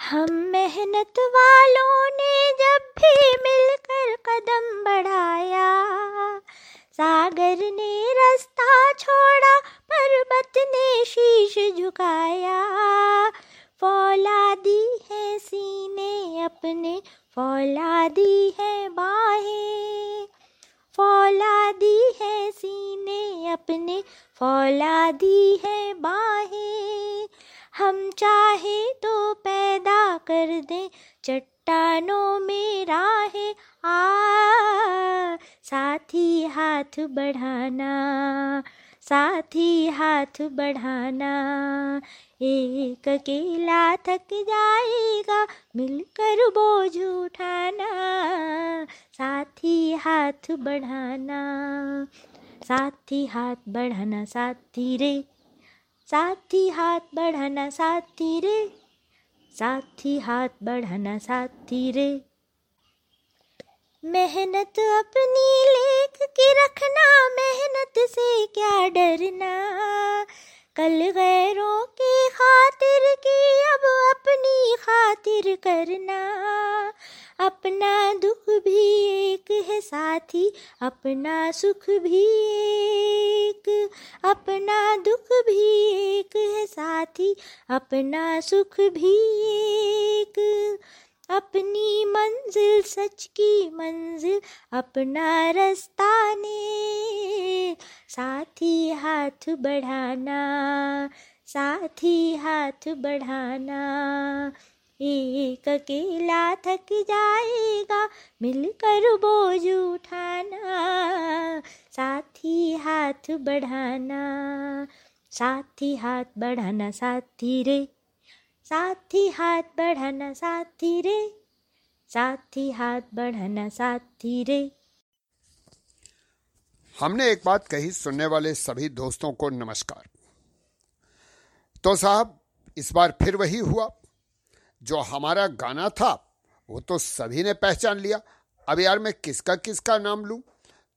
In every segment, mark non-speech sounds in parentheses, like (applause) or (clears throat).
हम मेहनत वालों ने जब भी मिलकर कदम बढ़ाया, सागर ने रास्ता छोड़ा, पर्वत ने शीश झुकाया। फौलादी है सीने अपने, फौलादी है बाहें। फौलादी है सीने अपने, फौलादी है बाहें। हम चाहे तो कर दें चट्टानों में राहें आ। साथी हाथ बढ़ाना, साथी हाथ बढ़ाना, एक अकेला थक जाएगा, मिलकर बोझ उठाना। साथी हाथ बढ़ाना, साथी हाथ बढ़ाना, साथी रे, साथी हाथ बढ़ाना, साथी रे। साथी हाथ बढ़ाना साथी रे। मेहनत अपनी लेख के रखना, मेहनत से क्या डरना। कल गैरों की खातिर की अब अपनी खातिर करना। अपना दुख भी एक है साथी, अपना सुख भी एक, अपना दुख भी एक है साथी, अपना सुख भी एक। अपनी मंजिल, सच की मंजिल, अपना रास्ता ने साथी हाथ बढ़ाना, साथी हाथ बढ़ाना। एक अकेला थक जाएगा, मिलकर बोझ उठाना, साथी हाथ बढ़ाना, साथी हाथ बढ़ाना, साथी रे, साथी हाथ बढ़ाना, साथी रे, साथी हाथ बढ़ाना, साथी रे। हमने एक बात कही सुनने वाले सभी दोस्तों को नमस्कार। तो साहब, इस बार फिर वही हुआ। जो हमारा गाना था, वो तो सभी ने पहचान लिया। अब यार मैं किसका किसका नाम लूँ?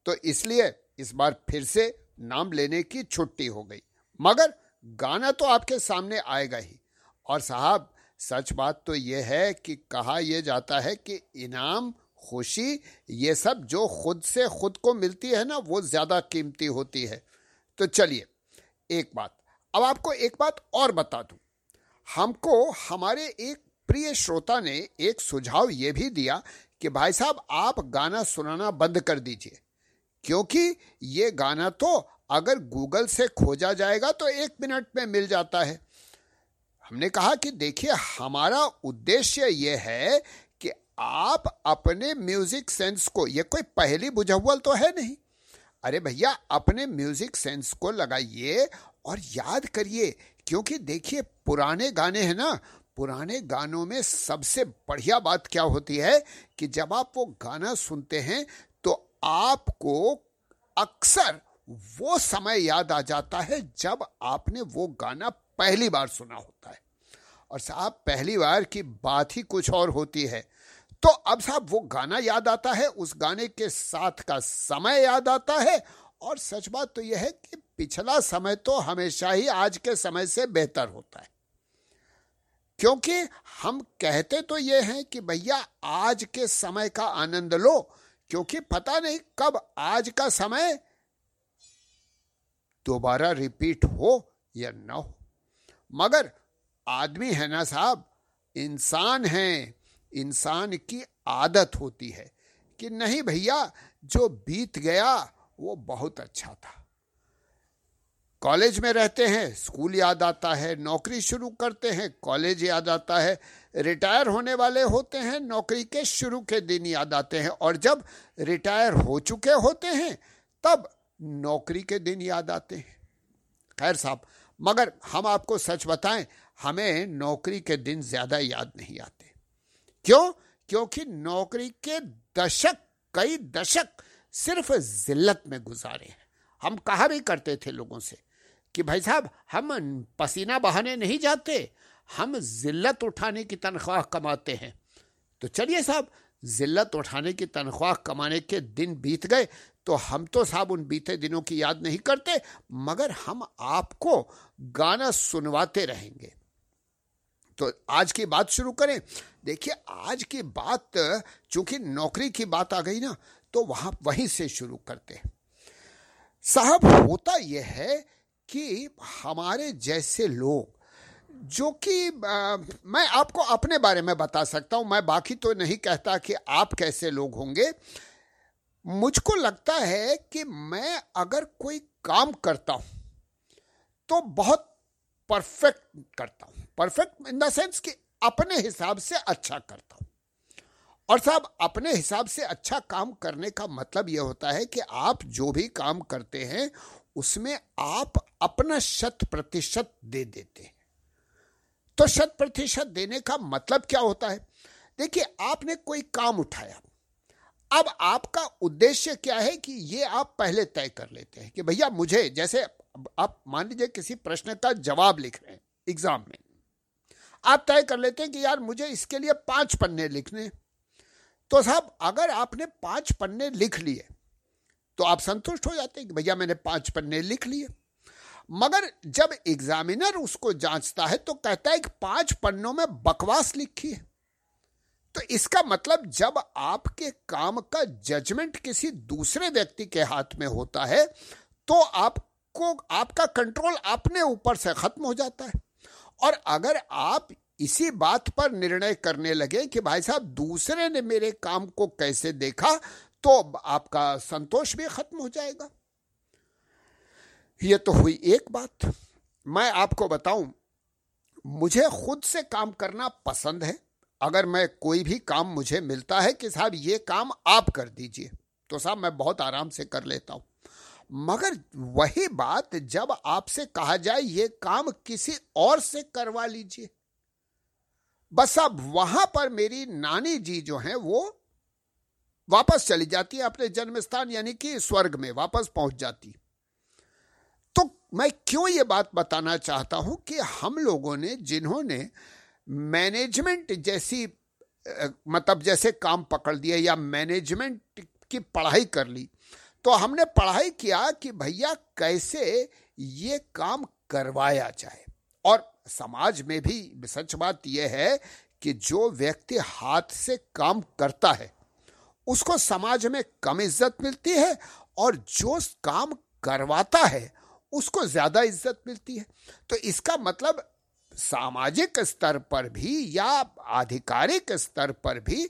तो इसलिए इस बार फिर से नाम लेने की छुट्टी हो गई। मगर गाना तो आपके सामने आएगा ही। और साहब, सच बात तो ये है कि कहा यह जाता है कि इनाम, खुशी, ये सब जो खुद से खुद को मिलती है ना, वो ज़्यादा कीमती होती है। तो चलिए, एक बात। अब आपको एक बात और बता दूँ। हमको, हमारे एक प्रिय श्रोता ने एक सुझाव ये भी दिया कि भाई साहब, आप गाना सुनाना बंद कर दीजिए। क्योंकि ये गाना तो अगर गूगल से खोजा जाएगा तो एक मिनट में मिल जाता है। हमने कहा कि देखिए, हमारा उद्देश्य ये है कि आप अपने म्यूज़िक सेंस को, ये कोई पहली बुझावल तो है नहीं। अरे भैया, अपने म्यूज़िक सेंस को लगाइए और याद करिए, क्योंकि देखिए, पुराने गाने हैं ना पुराने गानों में सबसे बढ़िया बात क्या होती है कि जब आप वो गाना सुनते हैं तो आपको अक्सर वो समय याद आ जाता है जब आपने वो गाना पहली बार सुना होता है। और साहब, पहली बार की बात ही कुछ और होती है। तो अब साहब, वो गाना याद आता है, उस गाने के साथ का समय याद आता है। और सच बात तो यह है कि पिछला समय तो हमेशा ही आज के समय से बेहतर होता है। क्योंकि हम कहते तो ये हैं कि भैया, आज के समय का आनंद लो, क्योंकि पता नहीं कब आज का समय दोबारा रिपीट हो या ना हो। मगर आदमी है ना साहब, इंसान है, इंसान की आदत होती है कि नहीं भैया, जो बीत गया वो बहुत अच्छा था। कॉलेज में रहते हैं, स्कूल याद आता है, नौकरी शुरू करते हैं, कॉलेज याद आता है, रिटायर होने वाले होते हैं, नौकरी के शुरू के दिन याद आते हैं और जब रिटायर हो चुके होते हैं, तब नौकरी के दिन याद आते हैं। खैर साहब, मगर हम आपको सच बताएँ, हमें नौकरी के दिन ज़्यादा याद नहीं आते। क्यों? क्योंकि नौकरी के दशक, कई दशक सिर्फ़ जिल्लत में गुजारे हैं। हम कहा भी करते थे लोगों से कि भाई साहब, हम पसीना बहाने नहीं जाते, हम जिल्लत उठाने की तनख्वाह कमाते हैं। तो चलिए साहब, जिल्लत उठाने की तनख्वाह कमाने के दिन बीत गए तो हम तो साहब उन बीते दिनों की याद नहीं करते, मगर हम आपको गाना सुनवाते रहेंगे। तो आज की बात शुरू करें। देखिए, आज की बात, चूँकि नौकरी की बात आ गई ना तो वहाँ, वहीं से शुरू करते हैं। साहब, होता यह है कि हमारे जैसे लोग, जो कि मैं आपको अपने बारे में बता सकता हूँ, मैं बाकी तो नहीं कहता कि आप कैसे लोग होंगे। मुझको लगता है कि मैं अगर कोई काम करता हूँ तो बहुत परफेक्ट करता हूँ। परफेक्ट इन द सेंस कि अपने हिसाब से अच्छा करता हूँ। और साहब, अपने हिसाब से अच्छा काम करने का मतलब यह होता है कि आप जो भी काम करते हैं उसमें आप अपना शत प्रतिशत दे देते हैं। तो शत प्रतिशत देने का मतलब क्या होता है? देखिए, आपने कोई काम उठाया। अब आपका उद्देश्य क्या है कि ये आप पहले तय कर लेते हैं कि भैया, मुझे जैसे आप मान लीजिए किसी प्रश्न का जवाब लिख रहे हैं, एग्ज़ाम में। आप तय कर लेते हैं कि यार, मुझे इसके लिए पाँच पन्ने लिखने तो साहब, अगर आपने पाँच पन्ने लिख लिए तो आप संतुष्ट हो जाते हैं कि भैया मैंने पाँच पन्ने लिख लिए। मगर जब एग्जामिनर उसको जांचता है तो कहता है कि पाँच पन्नों में बकवास लिखी है। तो इसका मतलब जब आपके काम का जजमेंट किसी दूसरे व्यक्ति के हाथ में होता है तो आपको, आपका कंट्रोल अपने ऊपर से खत्म हो जाता है। और अगर आप इसी बात पर निर्णय करने लगे कि भाई साहब दूसरे ने मेरे काम को कैसे देखा तो आपका संतोष भी खत्म हो जाएगा। ये तो हुई एक बात। मैं आपको बताऊँ, मुझे खुद से काम करना पसंद है। अगर मैं कोई भी काम मुझे मिलता है कि साहब, ये काम आप कर दीजिए तो साहब, मैं बहुत आराम से कर लेता हूँ। मगर वही बात, जब आपसे कहा जाए, ये काम किसी और से करवा लीजिए। बस अब वहाँ पर मेरी नानी जी जो हैं, वो वापस चली जाती है अपने जन्म स्थान यानी कि स्वर्ग में वापस पहुँच जाती। तो मैं क्यों ये बात बताना चाहता हूँ कि हम लोगों ने, जिन्होंने मैनेजमेंट जैसी मतलब जैसे काम पकड़ दिया या मैनेजमेंट की पढ़ाई कर ली तो हमने पढ़ाई किया कि भैया कैसे ये काम करवाया जाए। और समाज में भी सच बात यह है कि जो व्यक्ति हाथ से काम करता है उसको समाज में कम इज़्ज़त मिलती है और जो काम करवाता है, उसको ज़्यादा इज़्ज़त मिलती है। तो इसका मतलब सामाजिक स्तर पर भी या आधिकारिक स्तर पर भी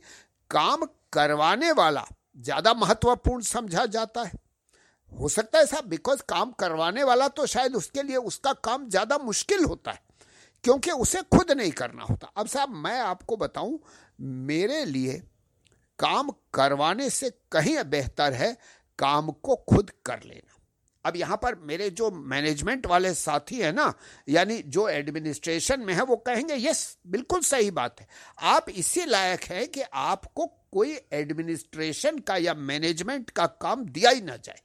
काम करवाने वाला ज़्यादा महत्वपूर्ण समझा जाता है। हो सकता है साहब बिकॉज़ काम करवाने वाला तो शायद उसके लिए उसका काम ज़्यादा मुश्किल होता है, क्योंकि उसे खुद नहीं करना होता। अब साहब, मैं आपको बताऊँ, मेरे लिए काम करवाने से कहीं बेहतर है, काम को खुद कर लेना। अब यहाँ पर मेरे जो मैनेजमेंट वाले साथी है ना, यानी जो एडमिनिस्ट्रेशन में है, वो कहेंगे, यस, बिल्कुल सही बात है। आप इसी लायक है कि आपको कोई एडमिनिस्ट्रेशन का या मैनेजमेंट का काम दिया ही ना जाए।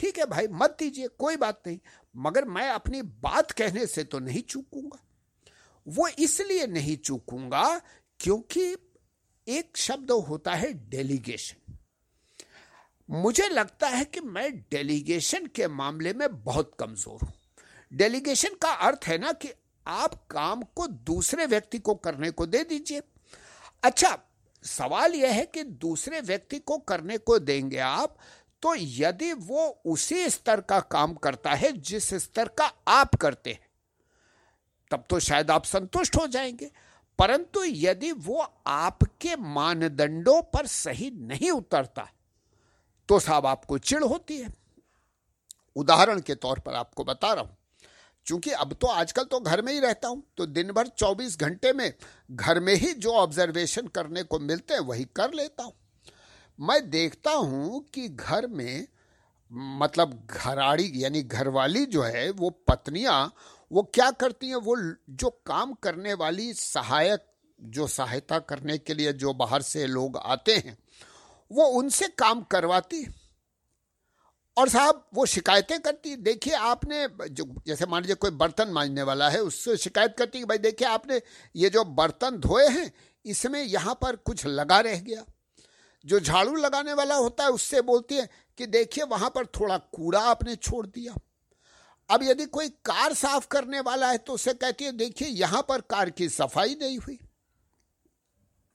ठीक है भाई, मत दीजिए, कोई बात नहीं। मगर मैं अपनी बात कहने से तो नहीं चूकूँगा। वो इसलिए नहीं चूकूँगा क्योंकि एक शब्द होता है डेलीगेशन मुझे लगता है कि मैं डेलीगेशन के मामले में बहुत कमज़ोर हूँ. डेलीगेशन का अर्थ है ना कि आप काम को दूसरे व्यक्ति को करने को दे दीजिए. अच्छा सवाल यह है कि दूसरे व्यक्ति को करने को देंगे आप तो यदि वो उसी स्तर का काम करता है जिस स्तर का आप करते हैं, तब तो शायद आप संतुष्ट हो जाएँगे. परंतु यदि वो आपके मानदंडों पर सही नहीं उतरता तो साहब आपको चिड़ होती है। उदाहरण के तौर पर आपको बता रहा हूँ क्योंकि अब तो आजकल तो घर में ही रहता हूँ तो दिन भर 24 घंटे में घर में ही जो ऑब्जर्वेशन करने को मिलते हैं, वही कर लेता हूँ। मैं देखता हूँ कि घर में मतलब घराड़ी, यानी घरवाली जो है, वो पत्नियाँ वो क्या करती हैं? वो जो काम करने वाली सहायक, जो सहायता करने के लिए जो बाहर से लोग आते हैं, वो उनसे काम करवाती और साहब, वो शिकायतें करती देखिए, आपने जो, जैसे मान लीजिए कोई बर्तन मांजने वाला है, उससे शिकायत करती कि भाई देखिए, आपने ये जो बर्तन धोए हैं, इसमें यहाँ पर कुछ लगा रह गया। जो झाड़ू लगाने वाला होता है, उससे बोलती है कि देखिए, वहाँ पर थोड़ा कूड़ा आपने छोड़ दिया। अब यदि कोई कार साफ़ करने वाला है तो उसे कहती है, देखिए, यहाँ पर कार की सफ़ाई नहीं हुई।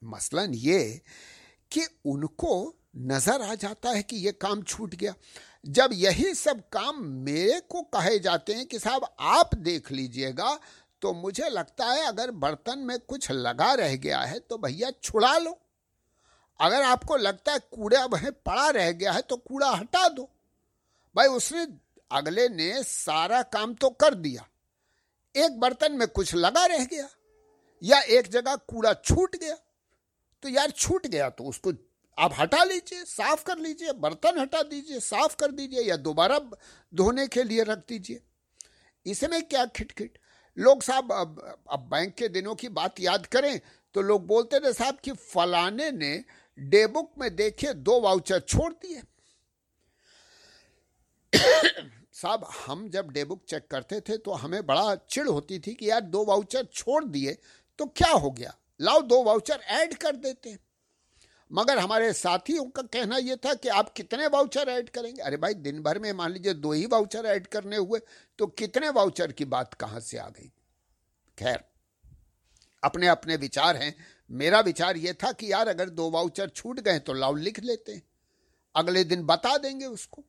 मसलन ये कि उनको नज़र आ जाता है कि यह काम छूट गया। जब यही सब काम मेरे को कहे जाते हैं कि साहब, आप देख लीजिएगा तो मुझे लगता है अगर बर्तन में कुछ लगा रह गया है तो भैया छुड़ा लो। अगर आपको लगता है कूड़ा वह पड़ा रह गया है तो कूड़ा हटा दो। भाई, उसने अगले ने सारा काम तो कर दिया। एक बर्तन में कुछ लगा रह गया या एक जगह कूड़ा छूट गया। तो यार छूट गया तो उसको आप हटा लीजिए साफ़ कर लीजिए बर्तन हटा दीजिए साफ़ कर दीजिए या दोबारा धोने के लिए रख दीजिए। इसमें क्या खिटखिट? लोग साहब अब, अब बैंक के दिनों की बात याद करें तो लोग बोलते थे साहब कि फलाने ने डे बुक में देखे दो वाउचर छोड़ दिए। साहब, हम जब डे बुक चेक करते थे तो हमें बड़ा चिड़ होती थी कि यार दो वाउचर छोड़ दिए तो क्या हो गया? लाओ दो वाउचर ऐड कर देते मगर हमारे साथियों का कहना यह था कि आप कितने वाउचर ऐड करेंगे? अरे भाई, दिन भर में मान लीजिए दो ही वाउचर ऐड करने हुए तो कितने वाउचर की बात कहाँ से आ गई? खैर, अपने अपने विचार हैं। मेरा विचार यह था कि यार अगर दो वाउचर छूट गए तो लाओ लिख लेते अगले दिन बता देंगे उसको।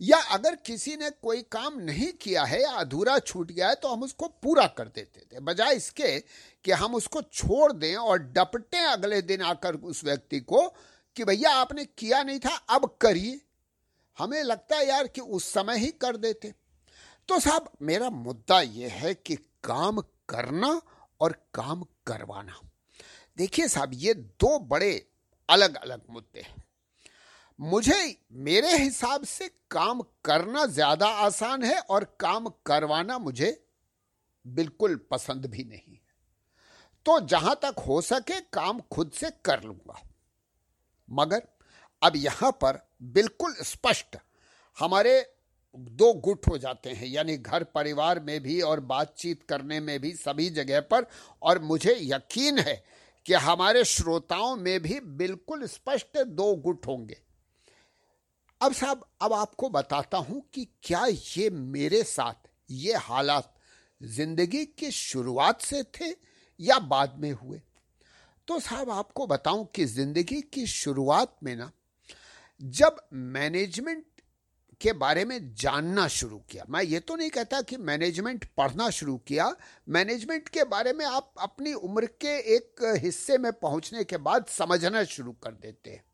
या अगर किसी ने कोई काम नहीं किया है या अधूरा छूट गया है तो हम उसको पूरा कर देते थे। बजाय इसके कि हम उसको छोड़ दें और डपटें अगले दिन आकर उस व्यक्ति को कि भैया, आपने किया नहीं था, अब करिए। हमें लगता है यार कि उस समय ही कर देते। तो साहब, मेरा मुद्दा यह है कि काम करना और काम करवाना। देखिए साहब, ये दो बड़े अलग अलग मुद्दे हैं। मुझे मेरे हिसाब से काम करना ज़्यादा आसान है और काम करवाना मुझे बिल्कुल पसंद भी नहीं है। तो जहाँ तक हो सके काम खुद से कर लूँगा। मगर अब यहाँ पर बिल्कुल स्पष्ट हमारे दो गुट हो जाते हैं, यानी घर परिवार में भी और बातचीत करने में भी सभी जगह पर, और मुझे यकीन है कि हमारे श्रोताओं में भी बिल्कुल स्पष्ट दो गुट होंगे। अब साहब, अब आपको बताता हूँ कि क्या ये मेरे साथ ये हालात ज़िंदगी की शुरुआत से थे या बाद में हुए? तो साहब, आपको बताऊँ कि ज़िंदगी की शुरुआत में ना, जब मैनेजमेंट के बारे में जानना शुरू किया, मैं ये तो नहीं कहता कि मैनेजमेंट पढ़ना शुरू किया मैनेजमेंट के बारे में आप अपनी उम्र के एक हिस्से में पहुँचने के बाद समझना शुरू कर देते हैं।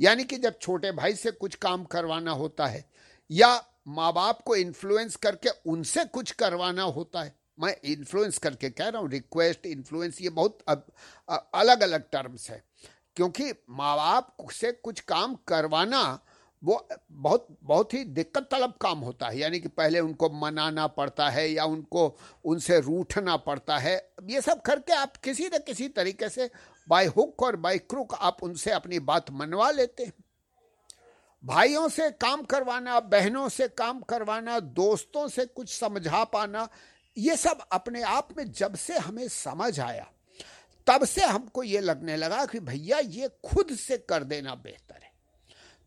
यानी कि जब छोटे भाई से कुछ काम करवाना होता है या माँ बाप को इन्फ्लुएंस करके उनसे कुछ करवाना होता है मैं इन्फ्लुएंस करके कह रहा हूँ रिक्वेस्ट इन्फ्लुएंस ये बहुत अब, अलग अलग टर्म्स है। क्योंकि माँ बाप से कुछ काम करवाना वो बहुत बहुत ही दिक्कत तलब काम होता है। यानी कि पहले उनको मनाना पड़ता है या उनको उनसे रूठना पड़ता है। ये सब करके आप किसी न किसी तरीके से बाय हुक और बाय क्रुक आप उनसे अपनी बात मनवा लेते हैं। भाइयों से काम करवाना, बहनों से काम करवाना, दोस्तों से कुछ समझा पाना, ये सब अपने आप में जब से हमें समझ आया, तब से हमको ये लगने लगा कि भैया ये खुद से कर देना बेहतर है।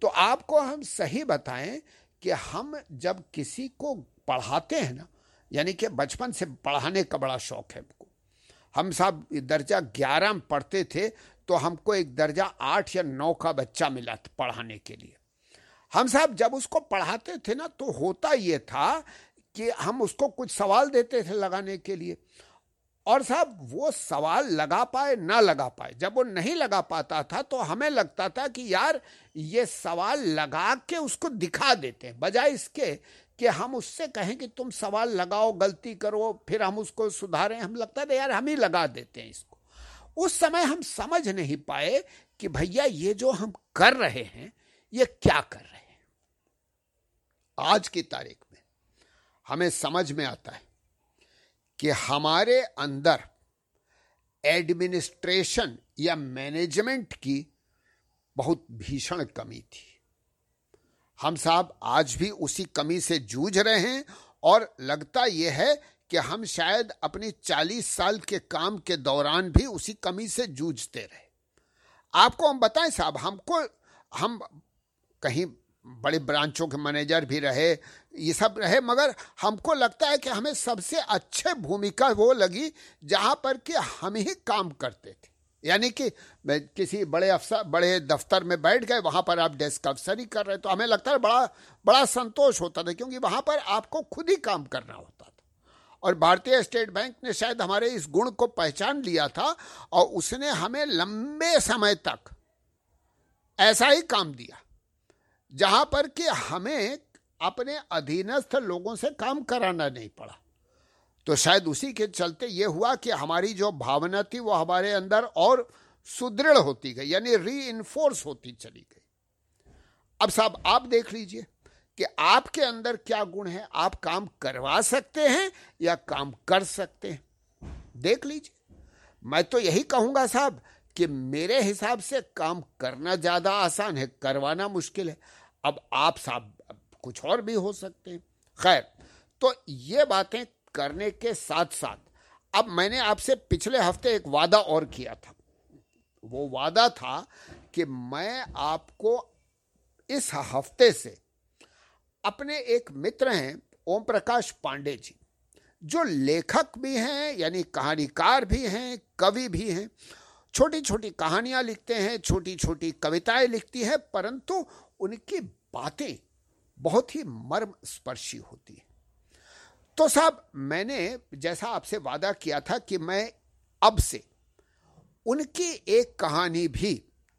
तो आपको हम सही बताएँ कि हम जब किसी को पढ़ाते हैं ना, यानी कि बचपन से पढ़ाने का बड़ा शौक है। हम साहब दर्जा ग्यारह में पढ़ते थे तो हमको एक दर्जा आठ या नौ का बच्चा मिला था पढ़ाने के लिए। हम साहब जब उसको पढ़ाते थे ना तो होता ये था कि हम उसको कुछ सवाल देते थे लगाने के लिए। और साहब वो सवाल लगा पाए, ना लगा पाए। जब वो नहीं लगा पाता था तो हमें लगता था कि यार, ये सवाल लगा के उसको दिखा देते हैं। बजाय इसके कि हम उससे कहें कि तुम सवाल लगाओ, गलती करो, फिर हम उसको सुधारें। हम लगता था यार, हम ही लगा देते हैं इसको। उस समय हम समझ नहीं पाए कि भैया, ये जो हम कर रहे हैं, ये क्या कर रहे हैं। आज की तारीख में हमें समझ में आता है कि हमारे अंदर एडमिनिस्ट्रेशन या मैनेजमेंट की बहुत भीषण कमी थी। हम साहब आज भी उसी कमी से जूझ रहे हैं और लगता यह है कि हम शायद अपनी 40 साल के काम के दौरान भी उसी कमी से जूझते रहे। आपको हम बताएँ साहब, हमको, हम कहीं बड़े ब्रांचों के मैनेजर भी रहे, ये सब रहे, मगर हमको लगता है कि हमें सबसे अच्छे भूमिका वो लगी जहाँ पर कि हम ही काम करते थे। यानी कि मैं किसी बड़े अफसर बड़े दफ्तर में बैठ गए, वहाँ पर आप डेस्क अफसर ही कर रहे तो हमें लगता है बड़ा बड़ा संतोष होता था, क्योंकि वहाँ पर आपको खुद ही काम करना होता था। और भारतीय स्टेट बैंक ने शायद हमारे इस गुण को पहचान लिया था, और उसने हमें लंबे समय तक ऐसा ही काम दिया, जहाँ पर कि हमें अपने अधीनस्थ लोगों से काम कराना नहीं पड़ा। तो शायद उसी के चलते ये हुआ कि हमारी जो भावना थी वो हमारे अंदर और सुदृढ़ होती गई, यानी री होती चली गई। अब साहब, आप देख लीजिए कि आपके अंदर क्या गुण है? आप काम करवा सकते हैं या काम कर सकते हैं? देख लीजिए। मैं तो यही कहूँगा साहब कि मेरे हिसाब से काम करना ज़्यादा आसान है, करवाना मुश्किल है। अब आप साहब कुछ और भी हो सकते हैं। खैर तो ये बातें करने के साथ साथ अब मैंने आपसे पिछले हफ़्ते एक वादा और किया था। वो वादा था कि मैं आपको इस हफ़्ते से अपने एक मित्र हैं ओम प्रकाश पांडे जी, जो लेखक भी हैं, यानी कहानीकार भी हैं, कवि भी हैं। छोटी छोटी कहानियाँ लिखते हैं छोटी छोटी कविताएँ लिखती हैं, परंतु उनकी बातें बहुत ही मर्म स्पर्शी होती है। तो साहब, मैंने जैसा आपसे वादा किया था कि मैं अब से उनकी एक कहानी भी,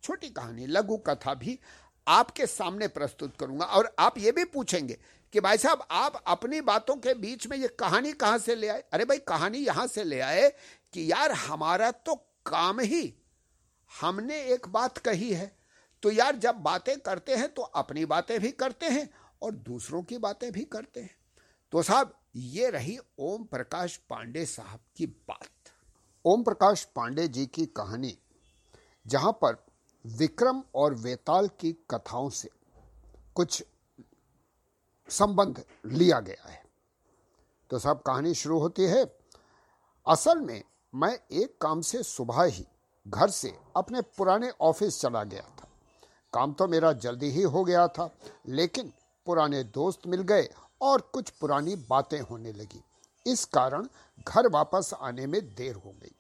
छोटी कहानी, लघु कथा भी आपके सामने प्रस्तुत करूँगा। और आप ये भी पूछेंगे कि भाई साहब, आप अपनी बातों के बीच में ये कहानी कहाँ से ले आए? अरे भाई, कहानी यहाँ से ले आए कि यार हमारा तो काम ही, हमने एक बात कही है। तो यार, जब बातें करते हैं तो अपनी बातें भी करते हैं और दूसरों की बातें भी करते हैं। तो साहब ये रही ओम प्रकाश पांडे साहब की बात। ओम प्रकाश पांडे जी की कहानी, जहाँ पर विक्रम और वेताल की कथाओं से कुछ संबंध लिया गया है। तो साहब, कहानी शुरू होती है, असल में मैं एक काम से सुबह ही घर से अपने पुराने ऑफ़िस चला गया था। काम तो मेरा जल्दी ही हो गया था, लेकिन पुराने दोस्त मिल गए और कुछ पुरानी बातें होने लगी। इस कारण घर वापस आने में देर हो गई।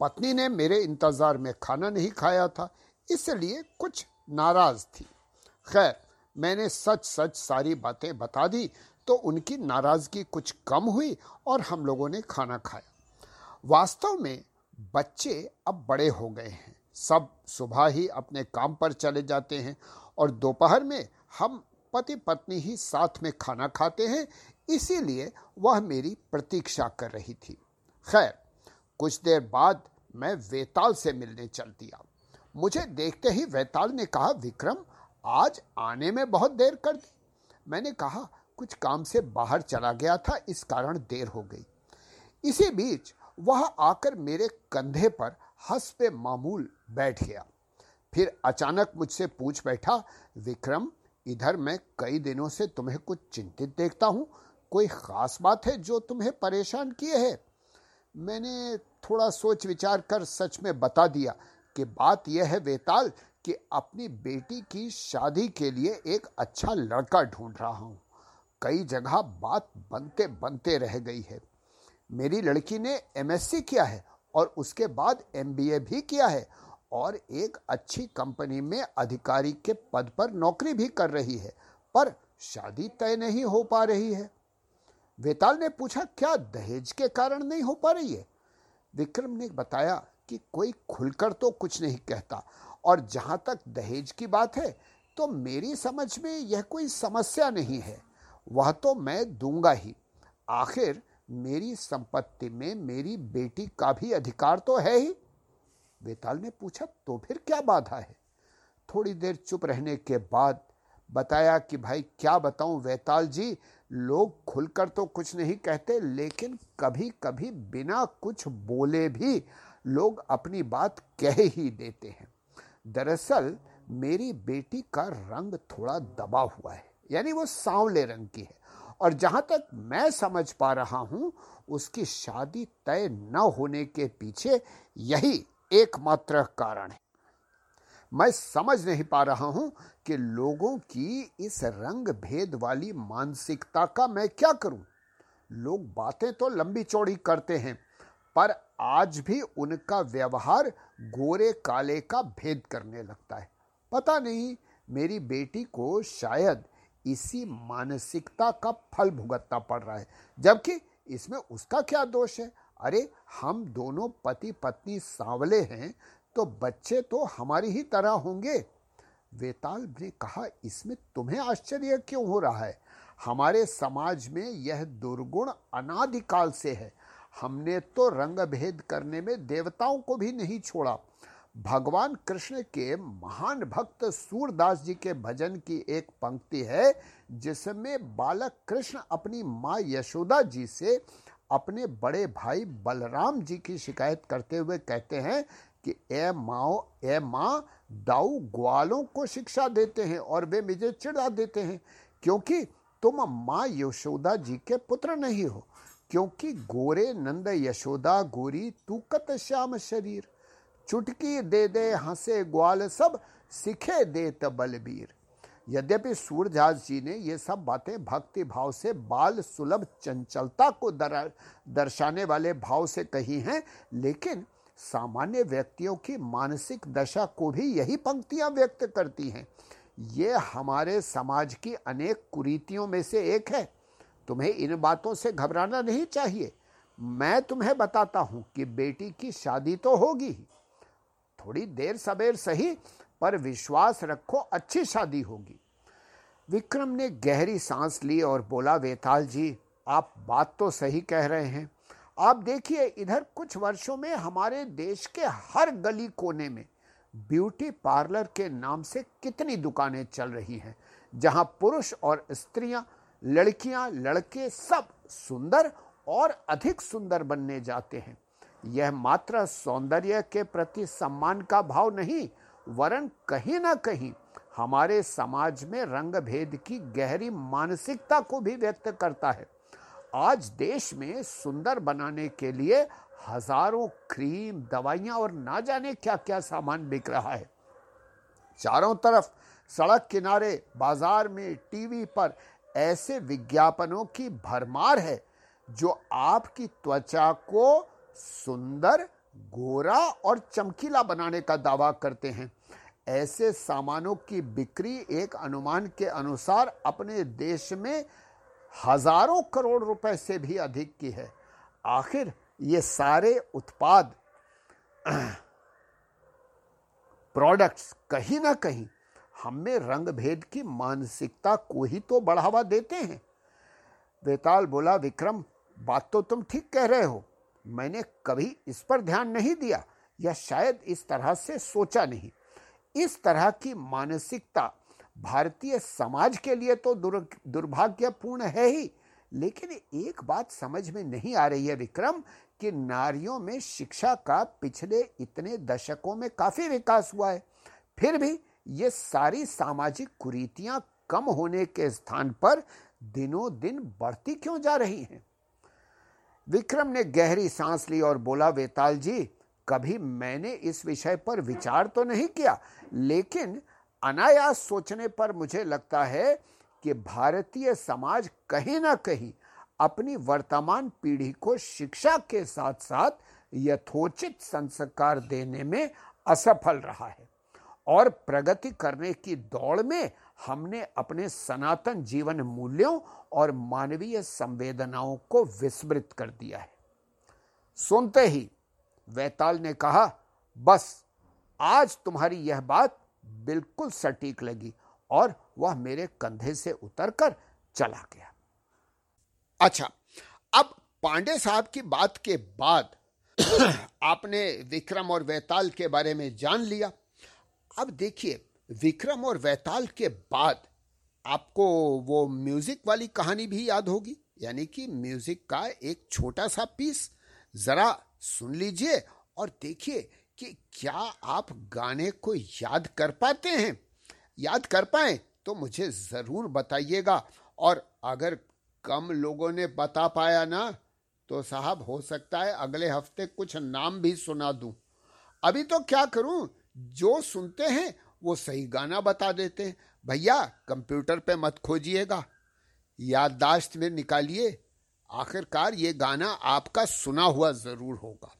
पत्नी ने मेरे इंतज़ार में खाना नहीं खाया था, इसलिए कुछ नाराज़ थी। खैर, मैंने सच सच सारी बातें बता दी तो उनकी नाराज़गी कुछ कम हुई और हम लोगों ने खाना खाया। वास्तव में बच्चे अब बड़े हो गए हैं। सब सुबह ही अपने काम पर चले जाते हैं और दोपहर में हम पति पत्नी ही साथ में खाना खाते हैं, इसीलिए वह मेरी प्रतीक्षा कर रही थी। खैर, कुछ देर बाद मैं वेताल से मिलने चल दिया। मुझे देखते ही वेताल ने कहा, विक्रम, आज आने में बहुत देर कर दी। मैंने कहा, कुछ काम से बाहर चला गया था, इस कारण देर हो गई। इसी बीच वह आकर मेरे कंधे पर हंस पे मामूल बैठ गया। फिर अचानक मुझसे पूछ बैठा, विक्रम इधर मैं कई दिनों से तुम्हें कुछ चिंतित देखता हूँ। कोई खास बात है जो तुम्हें परेशान किए है? मैंने थोड़ा सोच विचार कर सच में बता दिया कि बात यह है वेताल कि अपनी बेटी की शादी के लिए एक अच्छा लड़का ढूंढ रहा हूँ। कई जगह बात बनते बनते रह गई है। मेरी लड़की ने एमएससी किया है और उसके बाद एमबीए भी किया है और एक अच्छी कंपनी में अधिकारी के पद पर नौकरी भी कर रही है, पर शादी तय नहीं हो पा रही है। वेताल ने पूछा, क्या दहेज के कारण नहीं हो पा रही है? विक्रम ने बताया कि कोई खुलकर तो कुछ नहीं कहता, और जहाँ तक दहेज की बात है तो मेरी समझ में यह कोई समस्या नहीं है। वह तो मैं दूँगा ही। आखिर मेरी संपत्ति में मेरी बेटी का भी अधिकार तो है ही। वेताल ने पूछा तो फिर क्या बाधा है? थोड़ी देर चुप रहने के बाद बताया कि, भाई, क्या बताऊँ, वेताल जी, लोग खुलकर तो कुछ नहीं कहते, लेकिन कभी कभी बिना कुछ बोले भी लोग अपनी बात कह ही देते हैं। दरअसल, मेरी बेटी का रंग थोड़ा दबा हुआ है, यानी वो सांवले रंग की है, और जहाँ तक मैं समझ पा रहा हूँ, उसकी शादी तय न होने के पीछे यही एकमात्र कारण है। मैं समझ नहीं पा रहा हूँ कि लोगों की इस रंग भेद वाली मानसिकता का मैं क्या करूँ। लोग बातें तो लंबी चौड़ी करते हैं, पर आज भी उनका व्यवहार गोरे काले का भेद करने लगता है। पता नहीं, मेरी बेटी को शायद इसी मानसिकता का फल भुगतना पड़ रहा है, जबकि इसमें उसका क्या दोष है? अरे, हम दोनों पति पत्नी सांवले हैं तो बच्चे तो हमारी ही तरह होंगे। वेताल ने कहा, इसमें तुम्हें आश्चर्य क्यों हो रहा है? हमारे समाज में यह दुर्गुण अनादिकाल से है। हमने तो रंग भेद करने में देवताओं को भी नहीं छोड़ा। भगवान कृष्ण के महान भक्त सूरदास जी के भजन की एक पंक्ति है, जिसमें बालक कृष्ण अपनी माँ यशोदा जी से अपने बड़े भाई बलराम जी की शिकायत करते हुए कहते हैं कि ए माओ, ए माँ, दाऊ ग्वालों को शिक्षा देते हैं और वे मुझे चिढ़ा देते हैं, क्योंकि तुम माँ यशोदा जी के पुत्र नहीं हो, क्योंकि गोरे नंद यशोदा गोरी, तू कत श्याम शरीर। चुटकी दे दे, हंसे ग्वाल सब, सिखे दे बलबीर। यद्यपि सूरजास जी ने ये सब बातें भक्ति भाव से, बाल सुलभ चंचलता को दर्शाने वाले भाव से कही हैं, लेकिन सामान्य व्यक्तियों की मानसिक दशा को भी यही पंक्तियाँ व्यक्त करती हैं। ये हमारे समाज की अनेक कुरीतियों में से एक है। तुम्हें इन बातों से घबराना नहीं चाहिए। मैं तुम्हें बताता हूँ कि बेटी की शादी तो होगी ही। थोड़ी देर सवेर सही, पर विश्वास रखो, अच्छी शादी होगी। विक्रम ने गहरी सांस ली और बोला, वेताल जी, आप बात तो सही कह रहे हैं। आप देखिए, इधर कुछ वर्षों में हमारे देश के हर गली कोने में ब्यूटी पार्लर के नाम से कितनी दुकानें चल रही हैं, जहाँ पुरुष और स्त्रियाँ, लड़कियाँ, लड़के सब सुंदर और अधिक सुंदर बनने जाते हैं। यह मात्र सौंदर्य के प्रति सम्मान का भाव नहीं, वरन कहीं ना कहीं हमारे समाज में रंग भेद की गहरी मानसिकता को भी व्यक्त करता है। आज देश में सुंदर बनाने के लिए हज़ारों क्रीम, दवाइयाँ और ना जाने क्या क्या सामान बिक रहा है। चारों तरफ़ सड़क किनारे, बाज़ार में, टीवी पर ऐसे विज्ञापनों की भरमार है जो आपकी त्वचा को सुंदर, गोरा और चमकीला बनाने का दावा करते हैं। ऐसे सामानों की बिक्री एक अनुमान के अनुसार अपने देश में हज़ारों करोड़ रुपए से भी अधिक की है। आखिर ये सारे उत्पाद (clears throat) प्रोडक्ट्स कहीं ना कहीं हमें रंग भेद की मानसिकता को ही तो बढ़ावा देते हैं। वेताल बोला, विक्रम, बात तो तुम ठीक कह रहे हो। मैंने कभी इस पर ध्यान नहीं दिया या शायद इस तरह से सोचा नहीं। इस तरह की मानसिकता भारतीय समाज के लिए तो दुर, दुर्भाग्यपूर्ण है ही। लेकिन एक बात समझ में नहीं आ रही है विक्रम कि नारियों में शिक्षा का पिछले इतने दशकों में काफ़ी विकास हुआ है। फिर भी ये सारी सामाजिक कुरीतियाँ कम होने के स्थान पर दिनों दिन बढ़ती क्यों जा रही हैं? विक्रम ने गहरी सांस ली और बोला वेताल जी कभी मैंने इस विषय पर विचार तो नहीं किया, लेकिन अनायास सोचने पर मुझे लगता है कि भारतीय समाज कहीं ना कहीं अपनी वर्तमान पीढ़ी को शिक्षा के साथ साथ यथोचित संस्कार देने में असफल रहा है और प्रगति करने की दौड़ में हमने अपने सनातन जीवन मूल्यों और मानवीय संवेदनाओं को विस्मृत कर दिया है। सुनते ही वैताल ने कहा, बस, आज तुम्हारी यह बात बिल्कुल सटीक लगी और वह मेरे कंधे से उतरकर चला गया। अच्छा अब पांडे साहब की बात के बाद (clears throat) आपने विक्रम और वैताल के बारे में जान लिया। अब देखिए, विक्रम और वैताल के बाद आपको वो म्यूज़िक वाली कहानी भी याद होगी, यानी कि म्यूज़िक का एक छोटा सा पीस, जरा सुन लीजिए और देखिए कि क्या आप गाने को याद कर पाते हैं। याद कर पाए तो मुझे ज़रूर बताइएगा और अगर कम लोगों ने बता पाया ना तो साहब हो सकता है अगले हफ़्ते कुछ नाम भी सुना दूँ। अभी तो क्या करूँ, जो सुनते हैं वो सही गाना बता देते हैं। भैया, कंप्यूटर पे मत खोजिएगा। याददाश्त में निकालिए आखिरकार ये गाना आपका सुना हुआ ज़रूर होगा।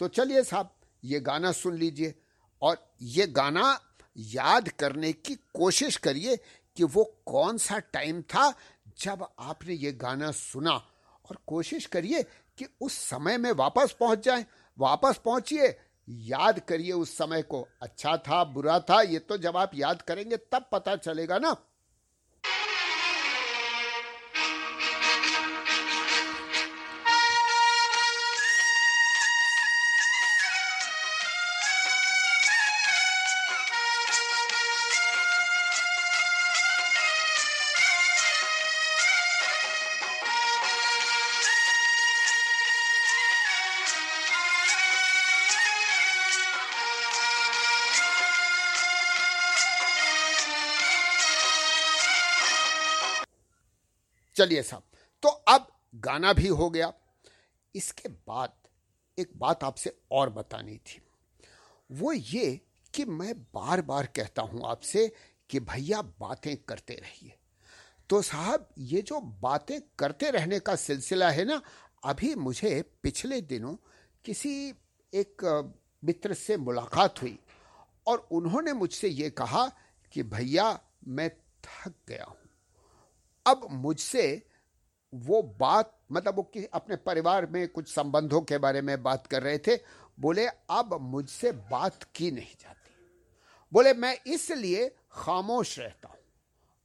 तो चलिए साहब, ये गाना सुन लीजिए और ये गाना याद करने की कोशिश करिए कि वो कौन सा टाइम था जब आपने ये गाना सुना और कोशिश करिए कि उस समय में वापस पहुँच जाए। वापस पहुंचिए, याद करिए उस समय को। अच्छा था, बुरा था, ये तो जब आप याद करेंगे तब पता चलेगा ना। चलिए साहब। तो अब गाना भी हो गया। इसके बाद एक बात आपसे और बतानी थी। वो ये कि मैं बार बार कहता हूँ आपसे कि भैया बातें करते रहिए। तो साहब, ये जो बातें करते रहने का सिलसिला है ना, अभी मुझे पिछले दिनों किसी एक मित्र से मुलाकात हुई और उन्होंने मुझसे ये कहा कि भैया, मैं थक गया हूँ। अब मुझसे वो बात मतलब वो कि अपने परिवार में कुछ संबंधों के बारे में बात कर रहे थे, बोले, अब मुझसे बात की नहीं जाती। बोले, मैं इसलिए खामोश रहता हूँ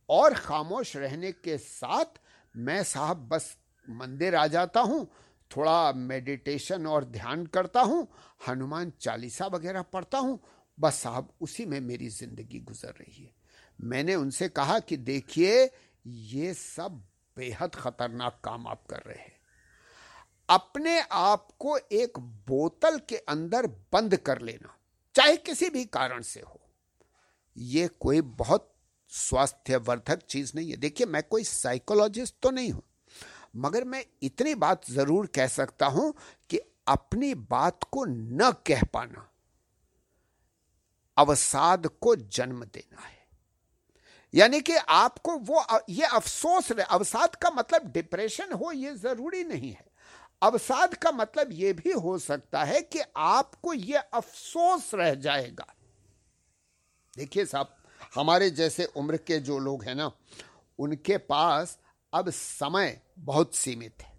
और खामोश रहने के साथ मैं साहब बस मंदिर आ जाता हूँ, थोड़ा मेडिटेशन और ध्यान करता हूँ, हनुमान चालीसा वगैरह पढ़ता हूँ, बस साहब उसी में मेरी ज़िंदगी गुजर रही है। मैंने उनसे कहा कि देखिए ये सब बेहद खतरनाक काम आप कर रहे हैं। अपने आप को एक बोतल के अंदर बंद कर लेना, चाहे किसी भी कारण से हो। यह कोई बहुत स्वास्थ्यवर्धक चीज़ नहीं है। देखिए, मैं कोई साइकोलॉजिस्ट तो नहीं हूँ, मगर मैं इतनी बात ज़रूर कह सकता हूँ कि अपनी बात को न कह पाना, अवसाद को जन्म देना है। यानी कि आपको वो ये अफसोस रहे, अवसाद का मतलब डिप्रेशन हो, ये ज़रूरी नहीं है। अवसाद का मतलब ये भी हो सकता है कि आपको ये अफसोस रह जाएगा। देखिए साहब, हमारे जैसे उम्र के जो लोग हैं ना, उनके पास अब समय बहुत सीमित है।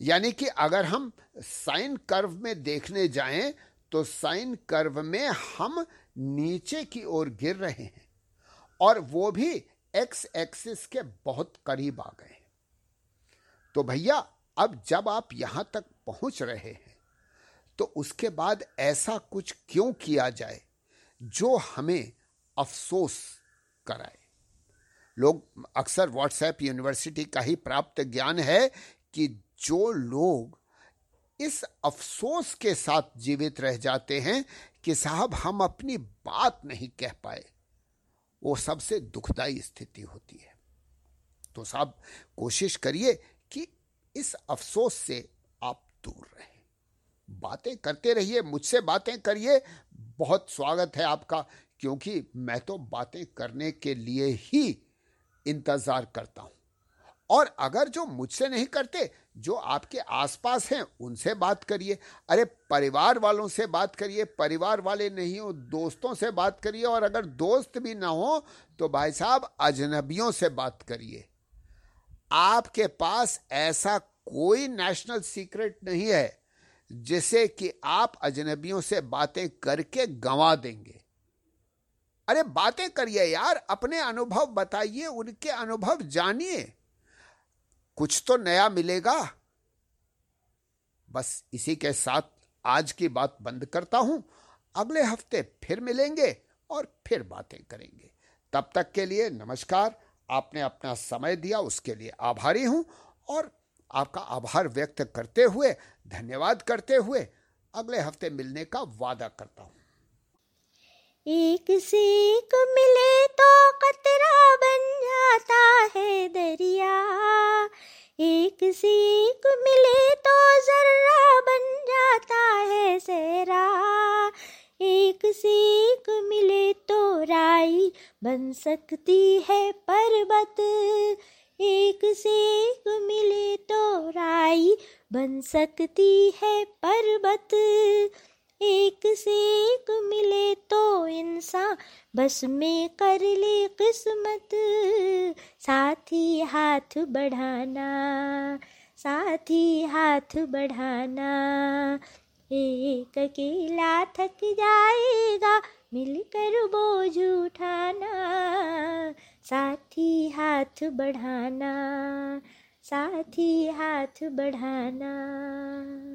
यानी कि अगर हम साइन कर्व में देखने जाएँ तो साइन कर्व में हम नीचे की ओर गिर रहे हैं। और वो भी एक्स एक्सिस के बहुत करीब आ गए तो भैया, अब जब आप यहाँ तक पहुँच रहे हैं तो उसके बाद ऐसा कुछ क्यों किया जाए जो हमें अफसोस कराए? लोग, अक्सर व्हाट्सएप यूनिवर्सिटी का ही प्राप्त ज्ञान है कि जो लोग इस अफसोस के साथ जीवित रह जाते हैं कि साहब, हम अपनी बात नहीं कह पाए। वो सबसे दुखदाई स्थिति होती है। तो साहब, कोशिश करिए कि इस अफसोस से आप दूर रहें। बातें करते रहिए, मुझसे बातें करिए। बहुत स्वागत है आपका, क्योंकि मैं तो बातें करने के लिए ही इंतज़ार करता हूँ। और अगर जो मुझसे नहीं करते, जो आपके आसपास हैं, उनसे बात करिए। अरे, परिवार वालों से बात करिए, परिवार वाले नहीं हो, दोस्तों से बात करिए और अगर दोस्त भी ना हो तो भाई साहब, अजनबियों से बात करिए। आपके पास ऐसा कोई नेशनल सीक्रेट नहीं है, जिसे कि आप अजनबियों से बातें करके गंवा देंगे। अरे, बातें करिए यार, अपने अनुभव बताइए, उनके अनुभव जानिए। कुछ तो नया मिलेगा। बस इसी के साथ आज की बात बंद करता हूँ। अगले हफ़्ते फिर मिलेंगे और फिर बातें करेंगे। तब तक के लिए नमस्कार। आपने अपना समय दिया, उसके लिए आभारी हूँ और आपका आभार व्यक्त करते हुए, धन्यवाद करते हुए अगले हफ़्ते मिलने का वादा करता हूँ। एक से सीख मिले तो कतरा बन जाता है दरिया। एक से सीख मिले तो जर्रा बन जाता है सेरा एक से सीख मिले तो राई बन सकती है पर्वत। एक से सीख मिले तो राई बन सकती है पर्वत। एक से एक मिले तो इंसान, बस में कर ले किस्मत। साथी हाथ बढ़ाना, साथी हाथ बढ़ाना। एक अकेला थक जाएगा, मिलकर बोझ उठाना। साथी हाथ बढ़ाना, साथी हाथ बढ़ाना।